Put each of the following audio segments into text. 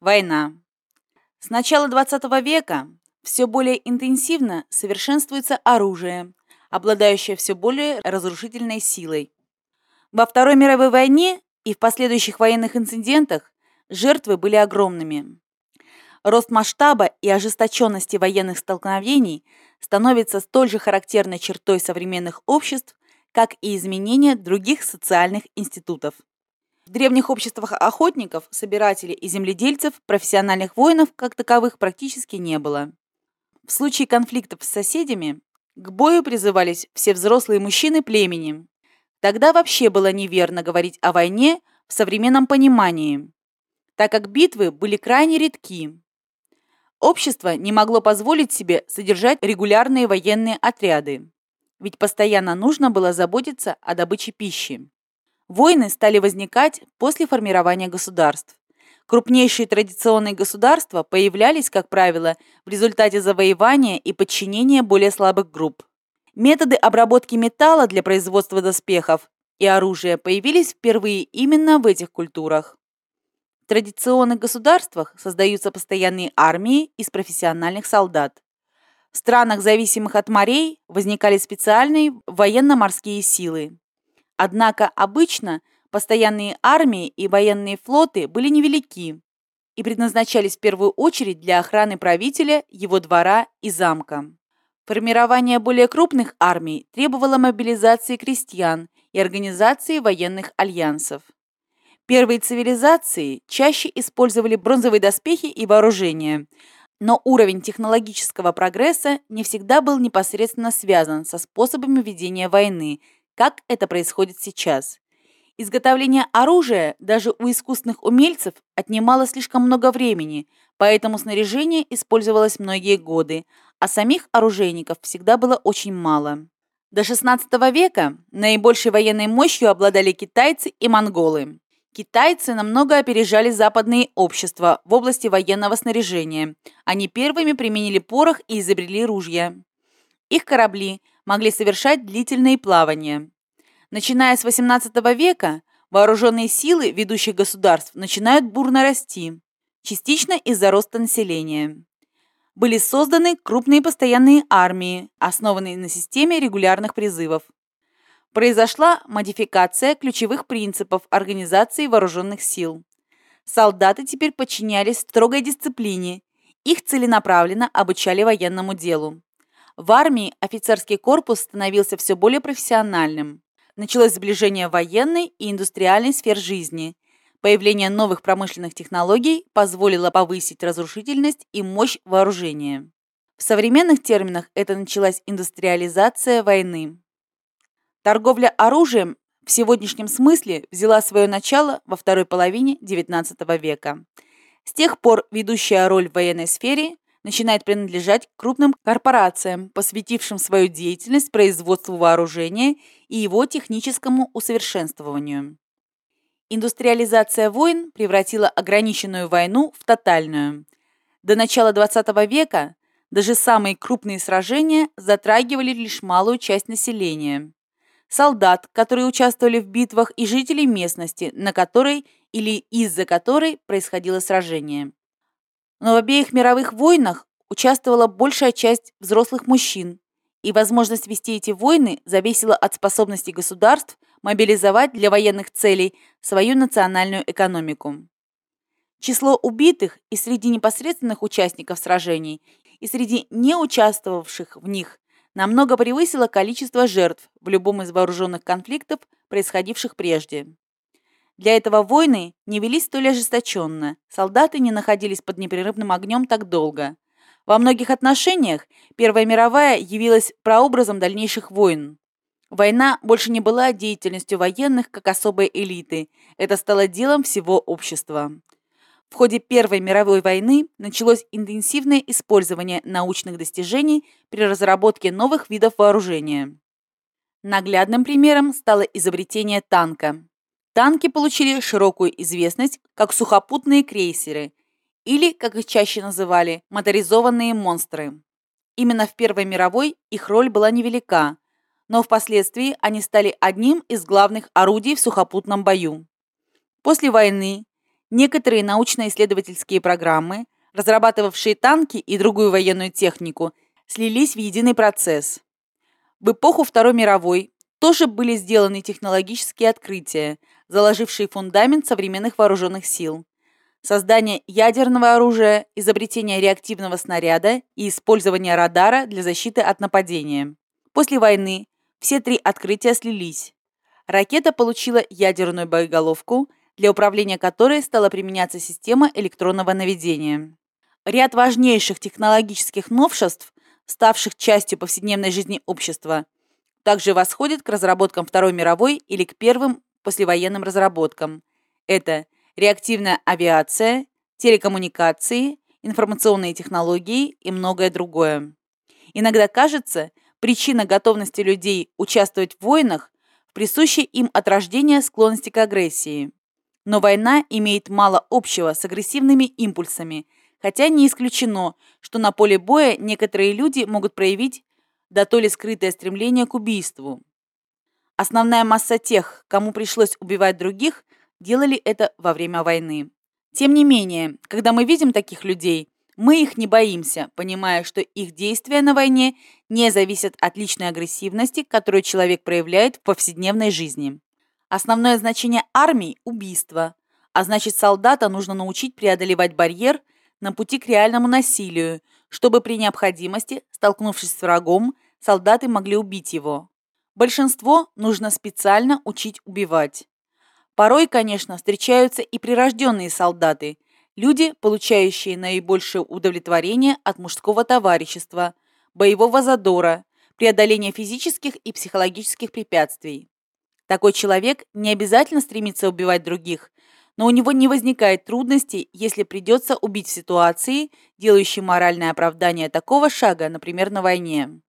Война. С начала XX века все более интенсивно совершенствуется оружие, обладающее все более разрушительной силой. Во Второй мировой войне и в последующих военных инцидентах жертвы были огромными. Рост масштаба и ожесточенности военных столкновений становится столь же характерной чертой современных обществ, как и изменения других социальных институтов. В древних обществах охотников, собирателей и земледельцев профессиональных воинов как таковых практически не было. В случае конфликтов с соседями к бою призывались все взрослые мужчины племени. Тогда вообще было неверно говорить о войне в современном понимании, так как битвы были крайне редки. Общество не могло позволить себе содержать регулярные военные отряды, ведь постоянно нужно было заботиться о добыче пищи. Войны стали возникать после формирования государств. Крупнейшие традиционные государства появлялись, как правило, в результате завоевания и подчинения более слабых групп. Методы обработки металла для производства доспехов и оружия появились впервые именно в этих культурах. В традиционных государствах создаются постоянные армии из профессиональных солдат. В странах, зависимых от морей, возникали специальные военно-морские силы. Однако обычно постоянные армии и военные флоты были невелики и предназначались в первую очередь для охраны правителя, его двора и замка. Формирование более крупных армий требовало мобилизации крестьян и организации военных альянсов. Первые цивилизации чаще использовали бронзовые доспехи и вооружение, но уровень технологического прогресса не всегда был непосредственно связан со способами ведения войны – как это происходит сейчас. Изготовление оружия даже у искусных умельцев отнимало слишком много времени, поэтому снаряжение использовалось многие годы, а самих оружейников всегда было очень мало. До XVI века наибольшей военной мощью обладали китайцы и монголы. Китайцы намного опережали западные общества в области военного снаряжения. Они первыми применили порох и изобрели ружья. Их корабли могли совершать длительные плавания. Начиная с XVIII века вооруженные силы ведущих государств начинают бурно расти, частично из-за роста населения. Были созданы крупные постоянные армии, основанные на системе регулярных призывов. Произошла модификация ключевых принципов организации вооруженных сил. Солдаты теперь подчинялись строгой дисциплине, их целенаправленно обучали военному делу. В армии офицерский корпус становился все более профессиональным. Началось сближение военной и индустриальной сфер жизни. Появление новых промышленных технологий позволило повысить разрушительность и мощь вооружения. В современных терминах это началась индустриализация войны. Торговля оружием в сегодняшнем смысле взяла свое начало во второй половине XIX века. С тех пор ведущая роль в военной сфере начинает принадлежать крупным корпорациям, посвятившим свою деятельность производству вооружения и его техническому усовершенствованию. Индустриализация войн превратила ограниченную войну в тотальную. До начала XX века даже самые крупные сражения затрагивали лишь малую часть населения. Солдат, которые участвовали в битвах, и жителей местности, на которой или из-за которой происходило сражение. Но в обеих мировых войнах участвовала большая часть взрослых мужчин, и возможность вести эти войны зависела от способности государств мобилизовать для военных целей свою национальную экономику. Число убитых и среди непосредственных участников сражений, и среди не участвовавших в них намного превысило количество жертв в любом из вооруженных конфликтов, происходивших прежде. Для этого войны не велись столь ожесточенно, солдаты не находились под непрерывным огнем так долго. Во многих отношениях Первая мировая явилась прообразом дальнейших войн. Война больше не была деятельностью военных как особой элиты, это стало делом всего общества. В ходе Первой мировой войны началось интенсивное использование научных достижений при разработке новых видов вооружения. Наглядным примером стало изобретение танка. Танки получили широкую известность как сухопутные крейсеры или, как их чаще называли, моторизованные монстры. Именно в Первой мировой их роль была невелика, но впоследствии они стали одним из главных орудий в сухопутном бою. После войны Некоторые научно-исследовательские программы, разрабатывавшие танки и другую военную технику, слились в единый процесс. В эпоху Второй мировой тоже были сделаны технологические открытия, заложившие фундамент современных вооруженных сил. Создание ядерного оружия, изобретение реактивного снаряда и использование радара для защиты от нападения. После войны все три открытия слились. Ракета получила ядерную боеголовку, для управления которой стала применяться система электронного наведения. Ряд важнейших технологических новшеств, ставших частью повседневной жизни общества, также восходит к разработкам Второй мировой или к первым послевоенным разработкам. Это реактивная авиация, телекоммуникации, информационные технологии и многое другое. Иногда кажется, причина готовности людей участвовать в войнах в присущей им от рождения склонности к агрессии. Но война имеет мало общего с агрессивными импульсами, хотя не исключено, что на поле боя некоторые люди могут проявить да то ли скрытое стремление к убийству. Основная масса тех, кому пришлось убивать других, делали это во время войны. Тем не менее, когда мы видим таких людей, мы их не боимся, понимая, что их действия на войне не зависят от личной агрессивности, которую человек проявляет в повседневной жизни. Основное значение армии – убийство, а значит солдата нужно научить преодолевать барьер на пути к реальному насилию, чтобы при необходимости, столкнувшись с врагом, солдаты могли убить его. Большинство нужно специально учить убивать. Порой, конечно, встречаются и прирожденные солдаты, люди, получающие наибольшее удовлетворение от мужского товарищества, боевого задора, преодоления физических и психологических препятствий. Такой человек не обязательно стремится убивать других, но у него не возникает трудностей, если придется убить в ситуации, делающей моральное оправдание такого шага, например, на войне.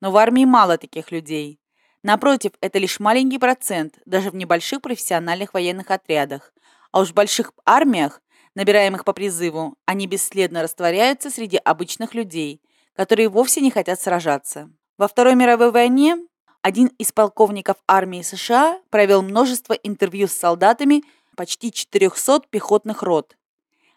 Но в армии мало таких людей. Напротив, это лишь маленький процент, даже в небольших профессиональных военных отрядах. А уж в больших армиях, набираемых по призыву, они бесследно растворяются среди обычных людей, которые вовсе не хотят сражаться. Во Второй мировой войне один из полковников армии США провел множество интервью с солдатами почти 400 пехотных рот.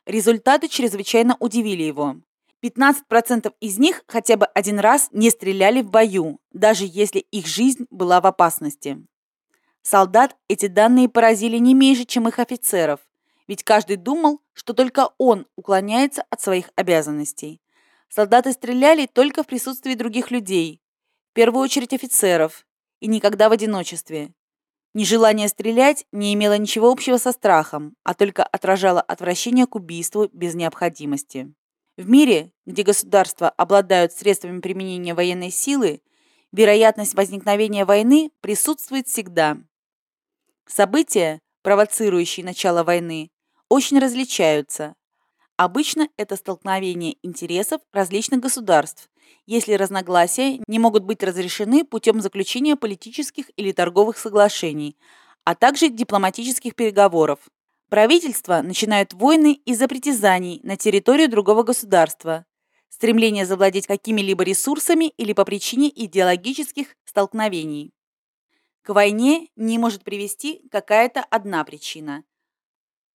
Результаты чрезвычайно удивили его. 15% из них хотя бы один раз не стреляли в бою, даже если их жизнь была в опасности. Солдат эти данные поразили не меньше, чем их офицеров, ведь каждый думал, что только он уклоняется от своих обязанностей. Солдаты стреляли только в присутствии других людей, в первую очередь офицеров, и никогда в одиночестве. Нежелание стрелять не имело ничего общего со страхом, а только отражало отвращение к убийству без необходимости. В мире, где государства обладают средствами применения военной силы, вероятность возникновения войны присутствует всегда. События, провоцирующие начало войны, очень различаются. Обычно это столкновение интересов различных государств, если разногласия не могут быть разрешены путем заключения политических или торговых соглашений, а также дипломатических переговоров. Правительства начинают войны из-за притязаний на территорию другого государства, стремление завладеть какими-либо ресурсами или по причине идеологических столкновений. К войне не может привести какая-то одна причина.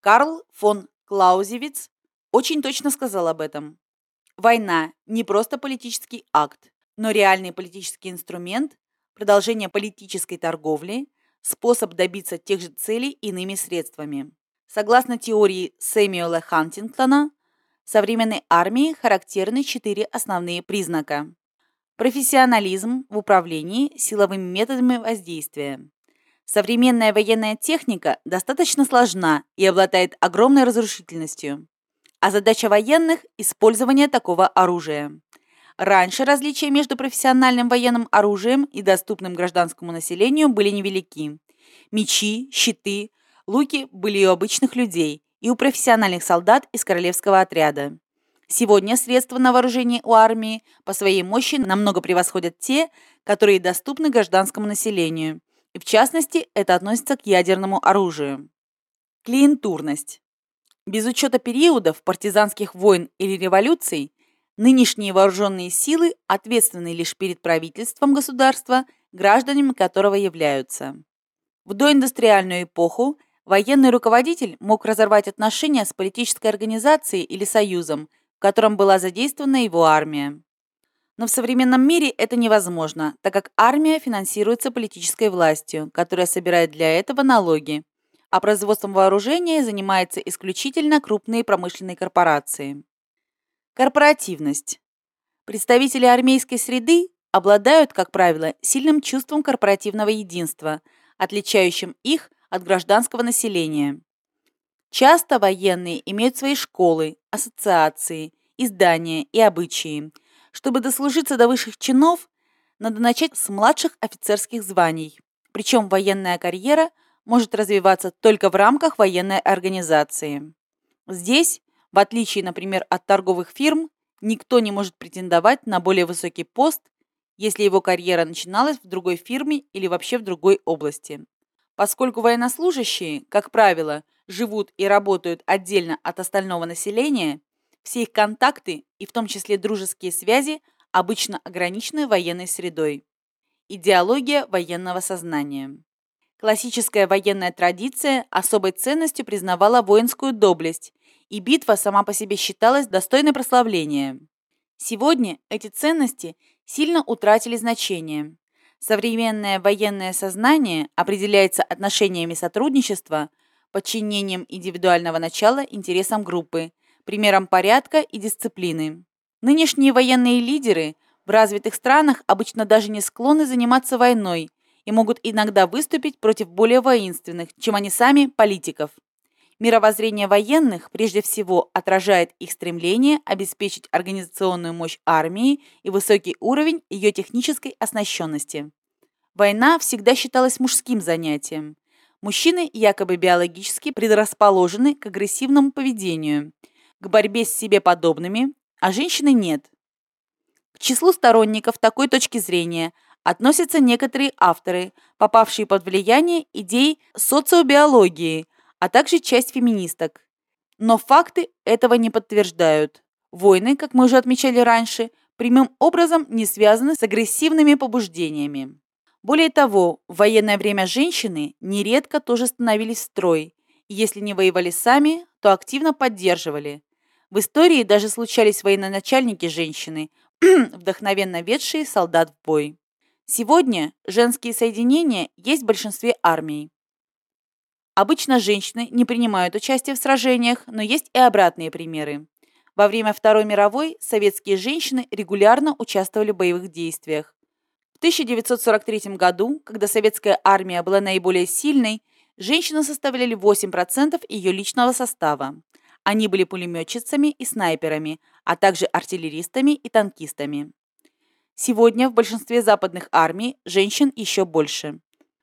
Карл фон Клаузевиц очень точно сказал об этом. Война – не просто политический акт, но реальный политический инструмент, продолжение политической торговли, способ добиться тех же целей иными средствами. Согласно теории Сэмюэла Хантингтона, современной армии характерны четыре основные признака. Профессионализм в управлении силовыми методами воздействия. Современная военная техника достаточно сложна и обладает огромной разрушительностью а задача военных – использование такого оружия. Раньше различия между профессиональным военным оружием и доступным гражданскому населению были невелики. Мечи, щиты, луки были и у обычных людей, и у профессиональных солдат из королевского отряда. Сегодня средства на вооружение у армии по своей мощи намного превосходят те, которые доступны гражданскому населению. И в частности, это относится к ядерному оружию. Клиентурность. Без учета периодов партизанских войн или революций, нынешние вооруженные силы ответственны лишь перед правительством государства, гражданами которого являются. В доиндустриальную эпоху Военный руководитель мог разорвать отношения с политической организацией или союзом, в котором была задействована его армия. Но в современном мире это невозможно, так как армия финансируется политической властью, которая собирает для этого налоги, а производством вооружения занимаются исключительно крупные промышленные корпорации. Корпоративность. Представители армейской среды обладают, как правило, сильным чувством корпоративного единства, отличающим их от гражданского населения. Часто военные имеют свои школы, ассоциации, издания и обычаи. Чтобы дослужиться до высших чинов, надо начать с младших офицерских званий. Причем военная карьера может развиваться только в рамках военной организации. Здесь, в отличие, например, от торговых фирм, никто не может претендовать на более высокий пост, если его карьера начиналась в другой фирме или вообще в другой области. Поскольку военнослужащие, как правило, живут и работают отдельно от остального населения, все их контакты, и в том числе дружеские связи, обычно ограничены военной средой. Идеология военного сознания. Классическая военная традиция особой ценностью признавала воинскую доблесть, и битва сама по себе считалась достойной прославления. Сегодня эти ценности сильно утратили значение. Современное военное сознание определяется отношениями сотрудничества, подчинением индивидуального начала интересам группы, примером порядка и дисциплины. Нынешние военные лидеры в развитых странах обычно даже не склонны заниматься войной и могут иногда выступить против более воинственных, чем они сами, политиков. Мировоззрение военных прежде всего отражает их стремление обеспечить организационную мощь армии и высокий уровень ее технической оснащенности. Война всегда считалась мужским занятием. Мужчины якобы биологически предрасположены к агрессивному поведению, к борьбе с себе подобными, а женщины нет. К числу сторонников такой точки зрения относятся некоторые авторы, попавшие под влияние идей социобиологии – а также часть феминисток. Но факты этого не подтверждают. Войны, как мы уже отмечали раньше, прямым образом не связаны с агрессивными побуждениями. Более того, в военное время женщины нередко тоже становились в строй, и если не воевали сами, то активно поддерживали. В истории даже случались военачальники-женщины, вдохновенно ведшие солдат в бой. Сегодня женские соединения есть в большинстве армий. Обычно женщины не принимают участие в сражениях, но есть и обратные примеры. Во время Второй мировой советские женщины регулярно участвовали в боевых действиях. В 1943 году, когда советская армия была наиболее сильной, женщины составляли 8% ее личного состава. Они были пулеметчицами и снайперами, а также артиллеристами и танкистами. Сегодня в большинстве западных армий женщин еще больше.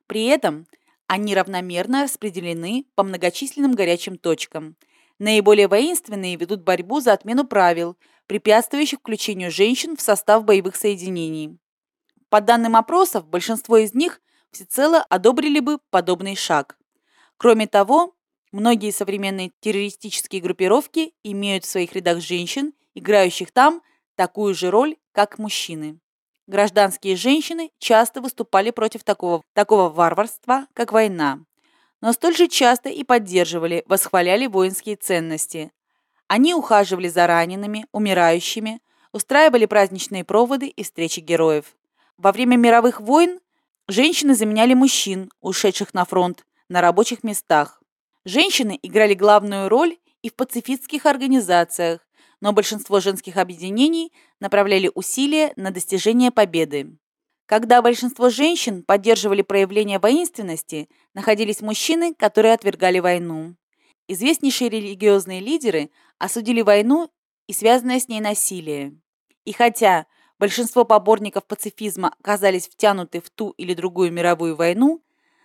При этом они равномерно распределены по многочисленным горячим точкам. Наиболее воинственные ведут борьбу за отмену правил, препятствующих включению женщин в состав боевых соединений. По данным опросов, большинство из них всецело одобрили бы подобный шаг. Кроме того, многие современные террористические группировки имеют в своих рядах женщин, играющих там такую же роль, как мужчины. Гражданские женщины часто выступали против такого, такого варварства, как война, но столь же часто и поддерживали, восхваляли воинские ценности. Они ухаживали за ранеными, умирающими, устраивали праздничные проводы и встречи героев. Во время мировых войн женщины заменяли мужчин, ушедших на фронт, на рабочих местах. Женщины играли главную роль и в пацифистских организациях, но большинство женских объединений направляли усилия на достижение победы. Когда большинство женщин поддерживали проявление воинственности, находились мужчины, которые отвергали войну. Известнейшие религиозные лидеры осудили войну и связанное с ней насилие. И хотя большинство поборников пацифизма оказались втянуты в ту или другую мировую войну,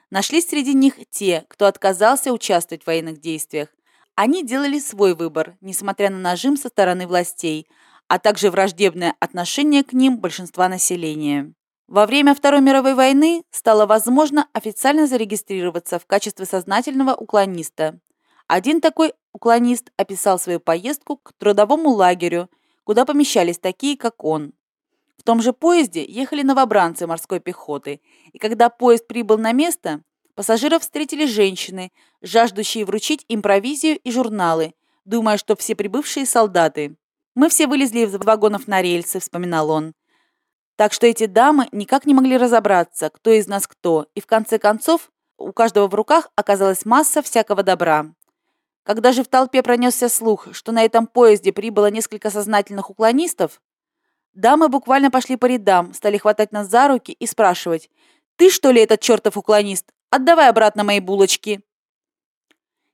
нашлись среди них те, кто отказался участвовать в военных действиях, они делали свой выбор, несмотря на нажим со стороны властей, а также враждебное отношение к ним большинства населения. Во время Второй мировой войны стало возможно официально зарегистрироваться в качестве сознательного уклониста. Один такой уклонист описал свою поездку к трудовому лагерю, куда помещались такие, как он. В том же поезде ехали новобранцы морской пехоты, и когда поезд прибыл на место, Пассажиров встретили женщины, жаждущие вручить им провизию и журналы, думая, что все прибывшие солдаты. «Мы все вылезли из вагонов на рельсы», — вспоминал он. Так что эти дамы никак не могли разобраться, кто из нас кто, и в конце концов у каждого в руках оказалась масса всякого добра. Когда же в толпе пронесся слух, что на этом поезде прибыло несколько сознательных уклонистов, дамы буквально пошли по рядам, стали хватать нас за руки и спрашивать «Ты что ли этот чертов уклонист? Отдавай обратно мои булочки!»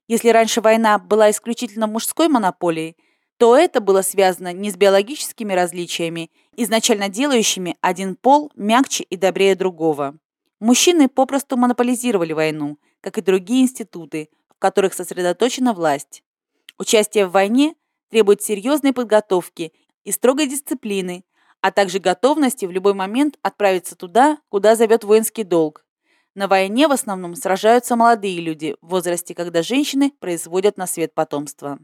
Если раньше война была исключительно мужской монополией, то это было связано не с биологическими различиями, изначально делающими один пол мягче и добрее другого. Мужчины попросту монополизировали войну, как и другие институты, в которых сосредоточена власть. Участие в войне требует серьезной подготовки и строгой дисциплины, а также готовности в любой момент отправиться туда, куда зовет воинский долг. На войне в основном сражаются молодые люди в возрасте, когда женщины производят на свет потомство.